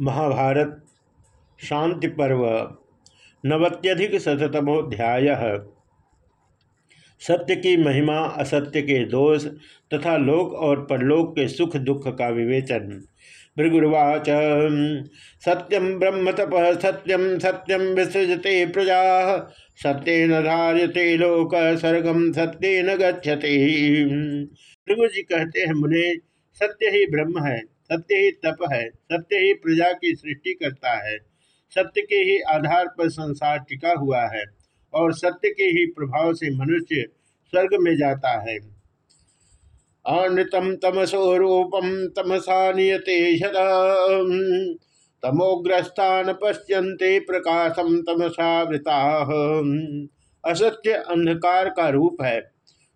महाभारत शांति पर्व नवत्यधिक शतमोध्याय सत्य की महिमा, असत्य के दोष तथा लोक और परलोक के सुख दुख का विवेचन। भृगुर्वाच सत्यम ब्रह्म तप सत्यम सत्यम विसृजते प्रजा, सत्यन धार्यते लोक सर्गम सत्यन गच्छते। भृगु जी कहते हैं, मुने, सत्य ही ब्रह्म है। सत्य ही तप है, सत्य ही प्रजा की सृष्टि करता है, सत्य के ही आधार पर संसार टिका हुआ है और सत्य के ही प्रभाव से मनुष्य स्वर्ग में जाता है। अनृतम तमसो रूपम तमसा नियते तमोग्रस्तान पश्यन्ते प्रकाशम तमसावृता असत्य अंधकार का रूप है,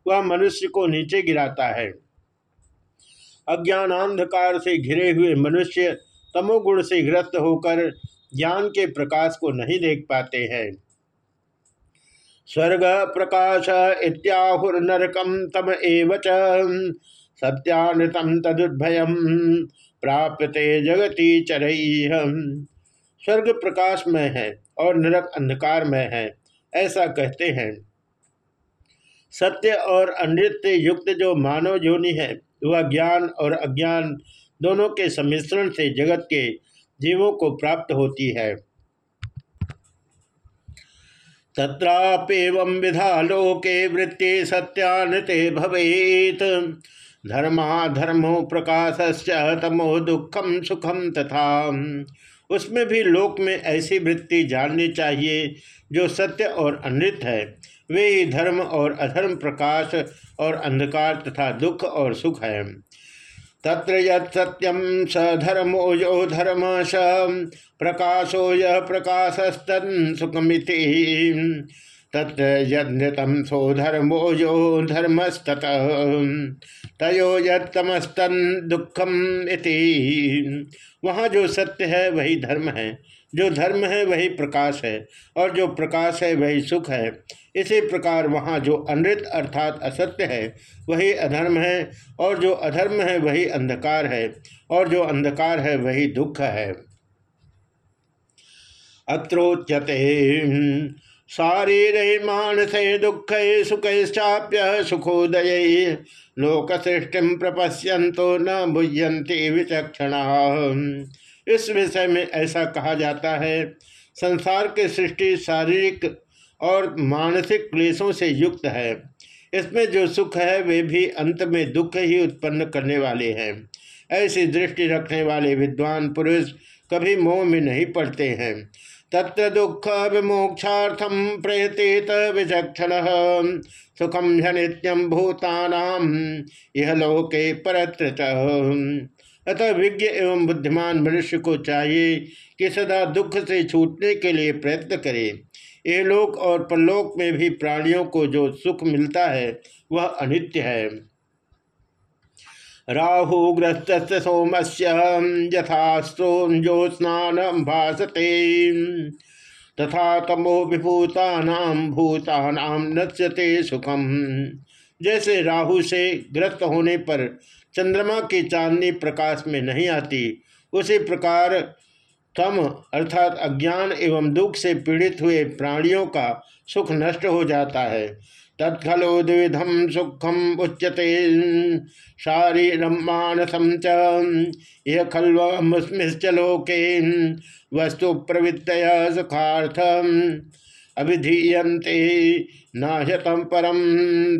वह मनुष्य को नीचे गिराता है। अज्ञानांधकार से घिरे हुए मनुष्य तमोगुण से ग्रस्त होकर ज्ञान के प्रकाश को नहीं देख पाते हैं। स्वर्ग प्रकाश इत्याहुर्नरकम तम एव सत्यानृतम तदुद्भयम प्राप्यते जगती चरई स्वर्ग प्रकाश में है और नरक अंधकार में है, ऐसा कहते हैं। सत्य और अनृत्य युक्त जो मानव जोनि है वह ज्ञान और अज्ञान दोनों के सम्मिश्रण से जगत के जीवों को प्राप्त होती है। तत्रापेव विधा लोके वृत्ति सत्यानते भवेत। धर्मा धर्मो प्रकाश तमो दुखम सुखम तथा। उसमें भी लोक में ऐसी वृत्ति जाननी चाहिए जो सत्य और अनृत है। वे धर्म और अधर्म प्रकाश और अंधकार तथा दुख और सुख है। तत्र यत्यम स धर्मो यो धर्म स, प्रकाशो य प्रकाशस्तन सुखमिति। तत्र यम सो धर्मो यो धर्मस्तत, तयो यमस्तन दुखम इति। वहाँ जो सत्य है, वही धर्म है। जो धर्म है वही प्रकाश है और जो प्रकाश है वही सुख है। इसी प्रकार वहाँ जो अनृत अर्थात असत्य है, वही अधर्म है और जो अधर्म है वही अंधकार है और जो अंधकार है वही दुख है। अत्रोच्यते शारीर मानसे दुख सुखश्चाप्य सुखोदय लोकसृष्टि प्रपश्यंतो न भुजंती विचक्षणा। इस विषय में ऐसा कहा जाता है, संसार की सृष्टि शारीरिक और मानसिक क्लेशों से युक्त है। इसमें जो सुख है, वे भी अंत में दुख ही उत्पन्न करने वाले हैं। ऐसी दृष्टि रखने वाले विद्वान पुरुष कभी मोह में नहीं पड़ते हैं। तत्र दुख विमोक्षार्थम प्रयतेत विचक्षण सुखम नित्यम भूतानाम यह लोके परत्र अतः विज्ञ एवं बुद्धिमान मनुष्य को चाहिए कि सदा दुख से छूटने के लिए प्रयत्न करे। ये लोक और परलोक में भी प्राणियों को जो सुख मिलता है, वह अनित्य है। राहु राहुग्रस्त सोमस्य यथास्त्रोज्योत्स्नान भाषते तथा तमो विभूता भूतानाम नश्यते सुखम। जैसे राहु से ग्रस्त होने पर चंद्रमा की चांदनी प्रकाश में नहीं आती, उसी प्रकार तम, अर्थात अज्ञान एवं दुख से पीड़ित हुए प्राणियों का सुख नष्ट हो जाता है। तत्खलो द्विधम सुखम उच्यते शारीरम मानसम च यह खल्वमुस्मिश्चलोके वस्तु प्रवृत्त सुखार्थम। अभिधीयते नाशतम परम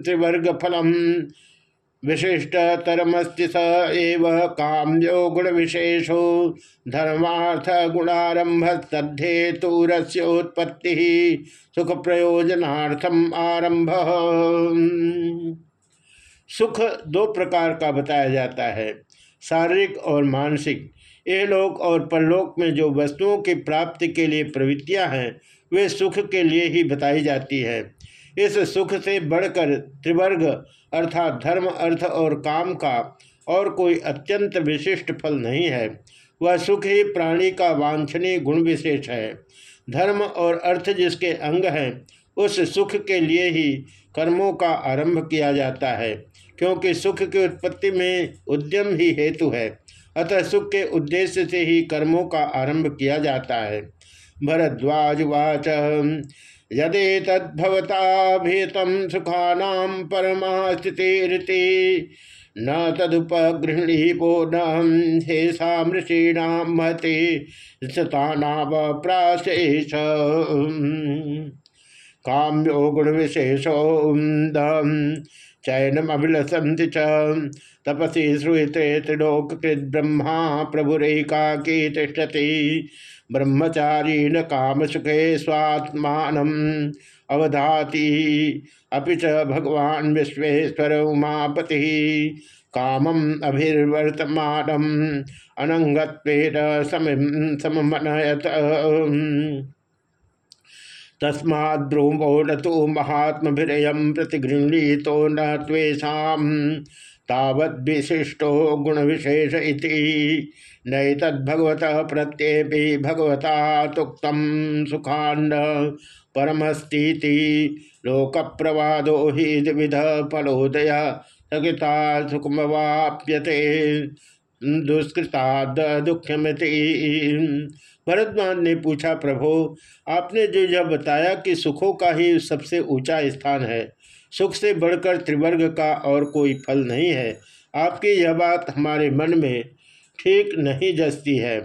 त्रिवर्ग फलम विशिष्टतरमस्ति स एव काम्यो गुण विशेषो धर्मार्थ गुणारंभ तद्धेतुरस्योत्पत्ति सुख प्रयोजनार्थम आरंभ सुख दो प्रकार का बताया जाता है, शारीरिक और मानसिक। ये लोक और परलोक में जो वस्तुओं की प्राप्ति के लिए प्रवृत्तियाँ हैं वे सुख के लिए ही बताई जाती है। इस सुख से बढ़कर त्रिवर्ग अर्थात धर्म, अर्थ और काम का और कोई अत्यंत विशिष्ट फल नहीं है। वह सुख ही प्राणी का वांछनीय गुण विशेष है। धर्म और अर्थ जिसके अंग हैं, उस सुख के लिए ही कर्मों का आरंभ किया जाता है, क्योंकि सुख की उत्पत्ति में उद्यम ही हेतु है। अतः सुख के उद्देश्य से ही कर्मों का आरंभ किया जाता है। भरद्वाज वाच यदि तद्भवताभितम सुखानाम परमा न तदुपगृहणीपो न हेषा मृषीणाम महति सतानावप्राशेष। काम्यो गुण विशेषो चयनमभिलसंति च। तपसी श्रूयते त्रिलोकृत ब्रह्मा प्रभुरेकाकी तिष्ठति। ब्रह्मचारी न काम सुखे स्वात्मान। अवधाति अभी च भगवान विश्वेश्वर उमापति कामम अभिर्वर्तमान अनंगत्वेन सममनयत। तस्माद्रुमो न तो महात्मभिरयम प्रतिगृहणीतो न त्वेषा तावद्विशिष्टो गुण विशेष नैतद्भगवत प्रत्येपि भगवता तुक्त सुखान्न परमस्ती लोक प्रवादो ही विध फलोदय सगिता सुखमवाप्यते। दुष्कृता दुख्यमति भरद्वाज ने पूछा, प्रभो, आपने जो यह बताया कि सुखों का ही सबसे ऊँचा स्थान है सुख से बढ़कर त्रिवर्ग का और कोई फल नहीं है। आपकी यह बात हमारे मन में ठीक नहीं जसती है,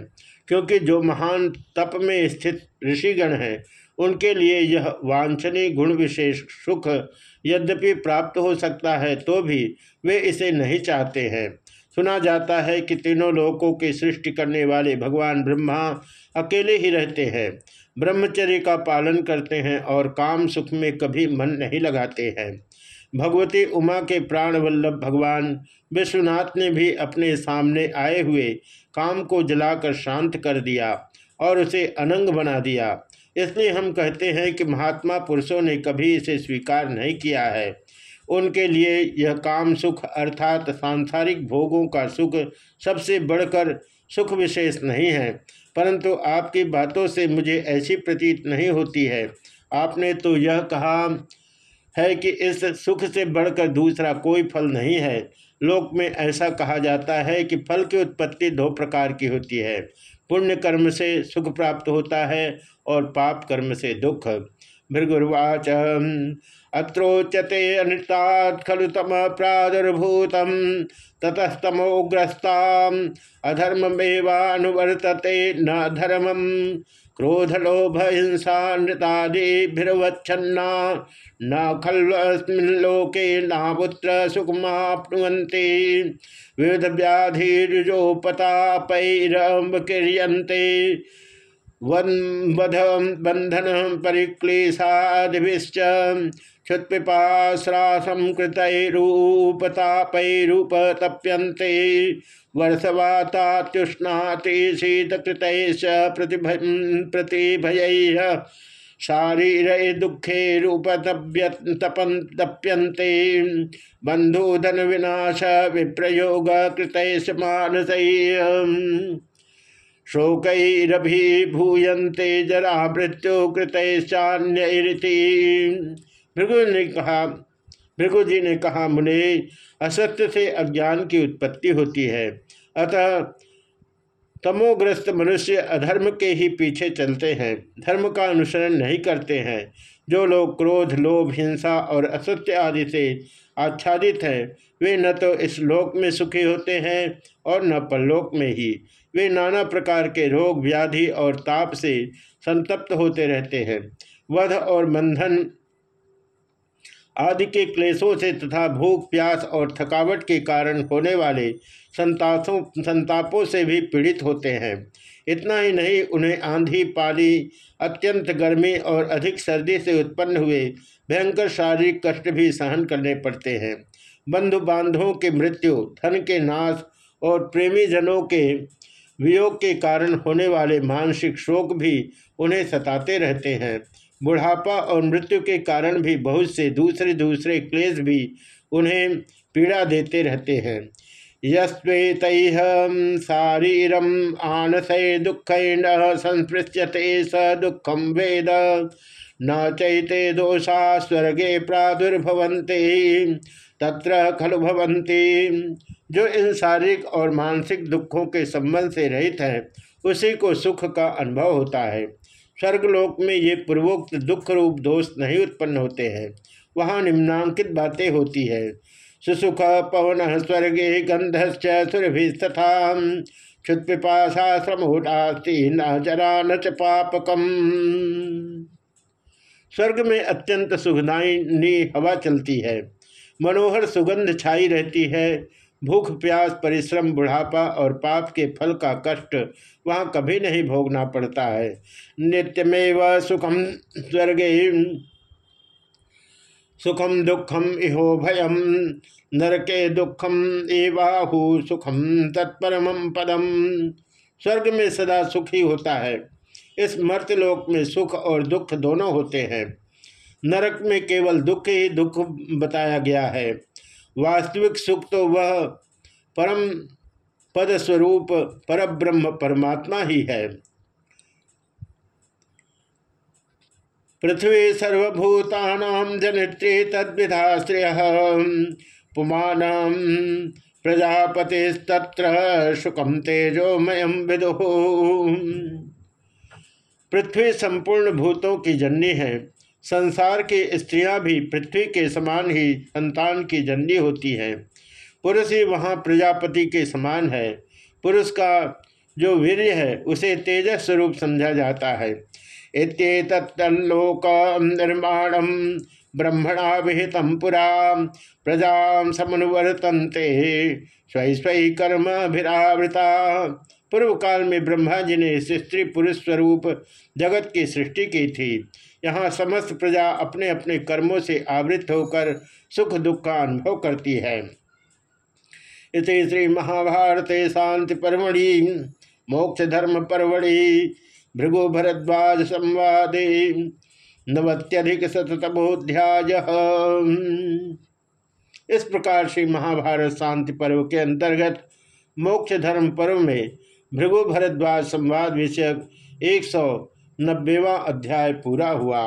क्योंकि जो महान तप में स्थित ऋषिगण हैं, उनके लिए यह वांछनीय गुण विशेष सुख यद्यपि प्राप्त हो सकता है तो भी वे इसे नहीं चाहते हैं। सुना जाता है कि तीनों लोकों की सृष्टि करने वाले भगवान ब्रह्मा अकेले ही रहते हैं। ब्रह्मचर्य का पालन करते हैं और काम सुख में कभी मन नहीं लगाते हैं। भगवती उमा के प्राण वल्लभ भगवान विश्वनाथ ने भी अपने सामने आए हुए काम को जलाकर शांत कर दिया और उसे अनंग बना दिया। इसलिए हम कहते हैं कि महात्मा पुरुषों ने कभी इसे स्वीकार नहीं किया है। उनके लिए यह काम सुख अर्थात सांसारिक भोगों का सुख सबसे बढ़कर सुख विशेष नहीं है। परंतु आपकी बातों से मुझे ऐसी प्रतीत नहीं होती है। आपने तो यह कहा है कि इस सुख से बढ़कर दूसरा कोई फल नहीं है। लोक में ऐसा कहा जाता है कि फल की उत्पत्ति दो प्रकार की होती है। पुण्य कर्म से सुख प्राप्त होता है और पाप कर्म से दुख। भृगुर्वाच अत्रोच्यते अनृतात् खलु तम प्रादुर्भूत ततस्तमोग्रस्ता अधर्ममेवानुवर्तते न धर्मम। क्रोधलोभ हिंसा नृतादिभिर्वच्छन्ना। न खल्वस्मिल्लोके नापुत्र सुखमाप्नुवन्ति। विविध व्याधिर्योपतापैरम्बक्रियन्ते बंधन परिक्लेशादिभिश्च क्षुत्पिपाश्रासं कृतैरूपतापैरूपतप्यन्ते वर्षवातात्युष्णाति शीतकृतैश्च प्रतिभ प्रतिभयैः शारीर दुखे रूपतप्य तपन तप्यन्ते बंधुधन विनाश विप्रयोग कृतैश मानस। शोकैरभिभूयन्ते जरा मृत्यु कृतैश्चान्यरिति भृगु ने कहा भृगु जी ने कहा, मुने, असत्य से अज्ञान की उत्पत्ति होती है। अतः, तमोग्रस्त मनुष्य अधर्म के ही पीछे चलते हैं, धर्म का अनुसरण नहीं करते हैं। जो लोग क्रोध, लोभ, हिंसा और असत्य आदि से आच्छादित हैं, वे न तो इस लोक में सुखी होते हैं और न परलोक में ही। वे नाना प्रकार के रोग, व्याधि और ताप से संतप्त होते रहते हैं। वध और बंधन आदि के क्लेशों से तथा भूख प्यास और थकावट के कारण होने वाले संतापों संतापों से भी पीड़ित होते हैं। इतना ही नहीं, उन्हें आंधी, पाली, अत्यंत गर्मी और अधिक सर्दी से उत्पन्न हुए भयंकर शारीरिक कष्ट भी सहन करने पड़ते हैं। बंधु बांधवों की मृत्यु, धन के नाश और प्रेमी जनों के वियोग के कारण होने वाले मानसिक शोक भी उन्हें सताते रहते हैं। बुढ़ापा और मृत्यु के कारण भी बहुत से दूसरे दूसरे क्लेश भी उन्हें पीड़ा देते रहते हैं। यस्वेत शारीरम आनसे दुख न संस्पृश्यते स दुखम वेद। न चैते दोषा स्वर्गे प्रादुर्भवन्ते। तत्र खलु भवंती जो इन शारीरिक और मानसिक दुखों के संबंध से रहित है, उसी को सुख का अनुभव होता है। स्वर्गलोक में ये पूर्वोक्त दुख रूप दोष नहीं उत्पन्न होते हैं। वहाँ निम्नांकित बातें होती है। सुसुख, पवन, स्वर्गे गंधश्च सुरभिस्तथा क्षुत्पिपाशा श्रमोटास्ति न जरा न च पापकम। स्वर्ग में अत्यंत सुखदायी हवा चलती है। मनोहर सुगंध छाई रहती है। भूख, प्यास, परिश्रम, बुढ़ापा और पाप के फल का कष्ट वहाँ कभी नहीं भोगना पड़ता है। नित्यमेव सुखम स्वर्गे सुखम दुखम इहो भयम, नरके दुखम एवाहु सुखम तत्परम पदम। स्वर्ग में सदा सुखी होता है। इस मर्तलोक में सुख और दुख दोनों होते हैं। नरक में केवल दुख ही दुख बताया गया है। वास्तविक सुख तो वह परम पद स्वरूप पर ब्रह्म परमात्मा ही है। पृथ्वी सर्वभूतानाम जनित्री तद्विधाश्रय। पुमान प्रजापतिस्तत्र सुखम तेजोमय विदु। पृथ्वी संपूर्ण भूतों की जननी है। संसार की स्त्रियाँ भी पृथ्वी के समान ही संतान की जननी होती हैं। पुरुष ही वहाँ प्रजापति के समान है। पुरुष का जो वीर है, उसे तेजस स्वरूप समझा जाता है। इतलोक निर्माणम ब्रह्मणा विहित पुरा प्रजा समनुवर्तनते। स्वय स्वय कर्म अभिरावृता पूर्व काल में ब्रह्मा जी ने स्त्री पुरुष स्वरूप जगत की सृष्टि की थी। यहाँ समस्त प्रजा अपने अपने कर्मों से आवृत होकर सुख दुख का अनुभव करती है। इस श्री महाभारत शांति परमढ़ि मोक्ष धर्म परमढ़ि भृगु भरद्वाज संवादे, नवत्यधिक शतमोध्याय इस प्रकार से महाभारत शांति पर्व के अंतर्गत मोक्ष धर्म पर्व में भृगु भरद्वाज संवाद विषयक एक सौ नब्बेवा अध्याय पूरा हुआ।